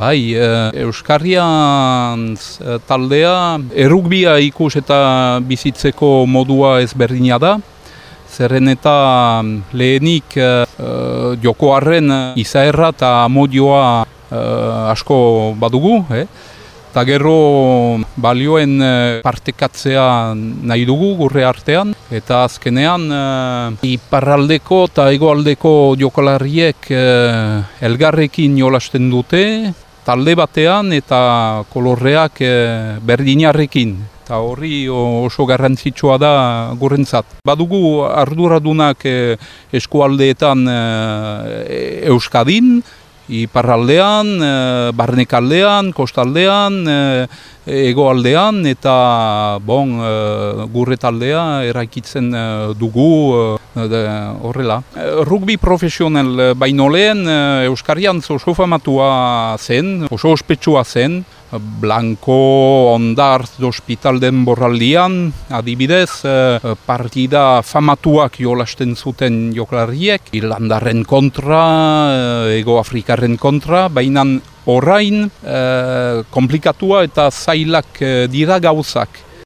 Bai, Euskarrian taldea errugbia ikus eta bizitzeko modua ezberdina da. Zerren eta lehenik uh, jokoarren izaerra eta modioa asko badugu. Eh? Eta gero balioen eh, partekatzea nahi dugu gurre artean. Eta azkenean uh, iparraldeko eta egoaldeko jokalariek uh, elgarrekin jolasten dute. Talde batean eta kolorreak uh, berdinarrekin. Eta horri oso garrantzitsua da gurrentzat. Badugu arduradunak uh, eskualdeetan uh, Euskadin, iparraldean, e, barnekaldean, kostaldean, e, egoaldean eta bon, e, gurre taldea eraikitzen dugu e, horrela. Rugby profesional baino lehen Euskarian oso famatua zen, oso ospetsua zen, Blanco Ondarz Hospital den borraldian, adibidez, eh, partida famatuak jolasten zuten joklariek, Irlandarren kontra, eh, Ego Afrikarren kontra, baina orain eh, komplikatua eta zailak dira gauzak.